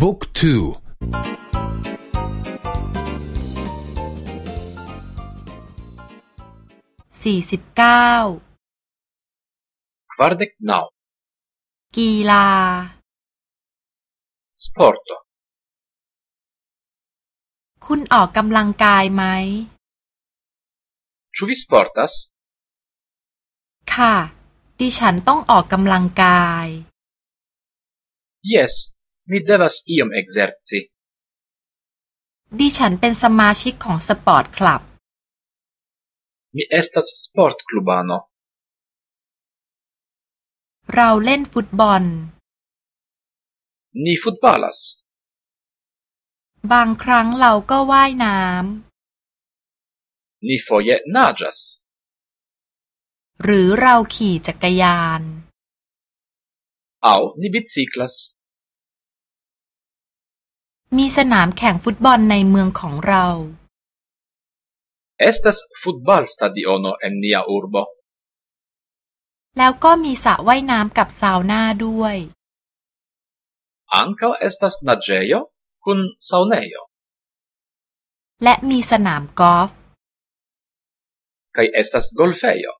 book ทูสี่สิบเก้า kvardek naŭ กีฬา sportoคุณออกกำลังกายไหม Ĉu vi sportasค่ะ ดิฉันต้องออกกำลังกาย yes mi devas iom exerci ดิฉันเป็นสมาชิกของสปอร์ตคลับ mi estas sport klubano เราเล่นฟุตบอล ni futbalas บางครั้งเราก็ว่ายน้ำ ni foje naĝas หรือเราขี่จักรยาน aŭ ni biciklas มีสนามแข่งฟุตบอลในเมืองของเรา Estas futbalstadiono en nia urbo แล้วก็มีสระว่ายน้ำกับซาวน่าด้วย Ankaŭ estas naĝejo kun saunejo และมีสนามกอล์ฟ Kaj estas golfejo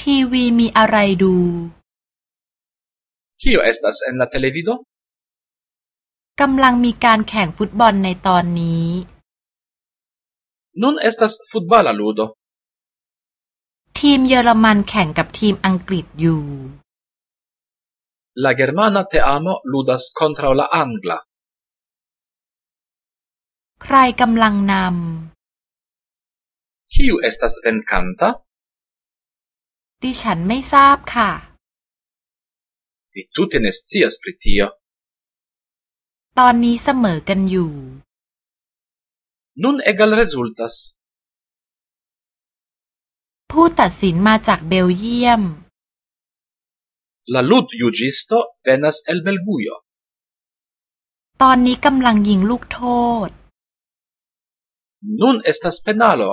ทีวีมีอะไรดู Kio estas en la televido กำลังมีการแข่งฟุตบอลในตอนนี้ Nun estas futbala ludo ทีมเยอรมันแข่งกับทีมอังกฤษอยู่ La germana teamo ludas kontraŭ la angla ใครกำลังนำ Kiu estas venkanta ดิฉันไม่ทราบค่ะ Vi tute ne scias pri tio ตอนนี้เสมอกันอยู่ Nun egal resultas ผู้ตัดสินมาจากเบลเยียม La lud jugisto venas el Belgujo ตอนนี้กำลังยิงลูกโทษ Nun estas penalo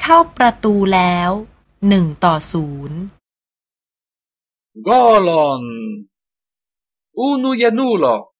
เข้าประตูแล้วหนึ่งต่อศูนย์ Golon unujanulo